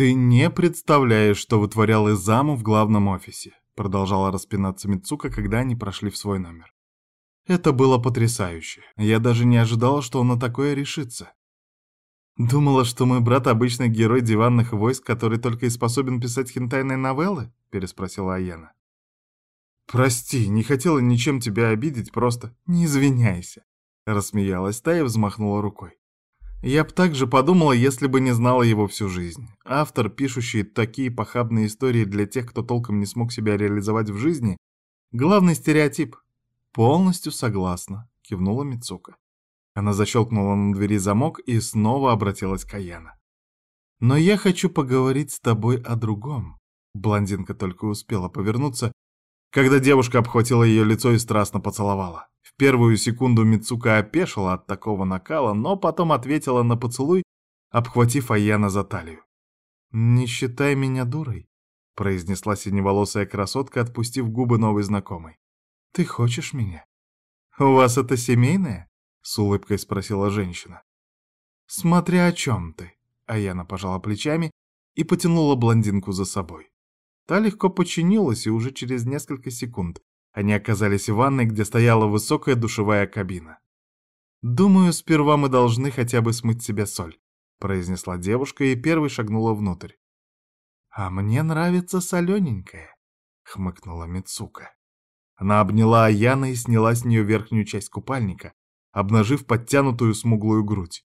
«Ты не представляешь, что вытворял Изаму в главном офисе», продолжала распинаться Мицука, когда они прошли в свой номер. «Это было потрясающе. Я даже не ожидала, что он на такое решится. «Думала, что мой брат обычный герой диванных войск, который только и способен писать хентайные новеллы?» — переспросила Аяна. «Прости, не хотела ничем тебя обидеть, просто не извиняйся», — рассмеялась та и взмахнула рукой. «Я б так же подумала, если бы не знала его всю жизнь. Автор, пишущий такие похабные истории для тех, кто толком не смог себя реализовать в жизни, главный стереотип». «Полностью согласна», — кивнула Мицука. Она защелкнула на двери замок и снова обратилась к Аяна. «Но я хочу поговорить с тобой о другом». Блондинка только успела повернуться, когда девушка обхватила ее лицо и страстно поцеловала. Первую секунду Мицука опешила от такого накала, но потом ответила на поцелуй, обхватив Аяна за талию. «Не считай меня дурой», — произнесла синеволосая красотка, отпустив губы новой знакомой. «Ты хочешь меня? У вас это семейное?» — с улыбкой спросила женщина. «Смотря о чем ты», — Аяна пожала плечами и потянула блондинку за собой. Та легко подчинилась, и уже через несколько секунд они оказались в ванной, где стояла высокая душевая кабина. «Думаю, сперва мы должны хотя бы смыть себе соль», — произнесла девушка и первой шагнула внутрь. «А мне нравится солененькая», — хмыкнула Мицука. Она обняла Аяна и сняла с нее верхнюю часть купальника, обнажив подтянутую смуглую грудь.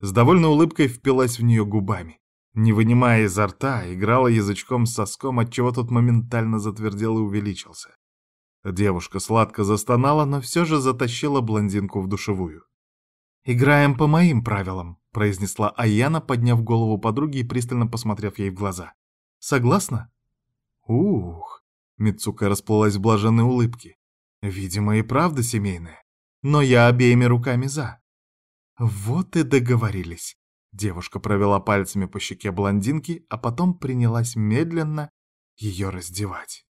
С довольной улыбкой впилась в нее губами. Не вынимая изо рта, играла язычком с соском, отчего тот моментально затвердел и увеличился. Девушка сладко застонала, но все же затащила блондинку в душевую. «Играем по моим правилам», — произнесла Аяна, подняв голову подруги и пристально посмотрев ей в глаза. «Согласна?» «Ух!» — Мицука расплылась в блаженной улыбке. «Видимо, и правда семейная но я обеими руками за. Вот и договорились. Девушка провела пальцами по щеке блондинки, а потом принялась медленно ее раздевать.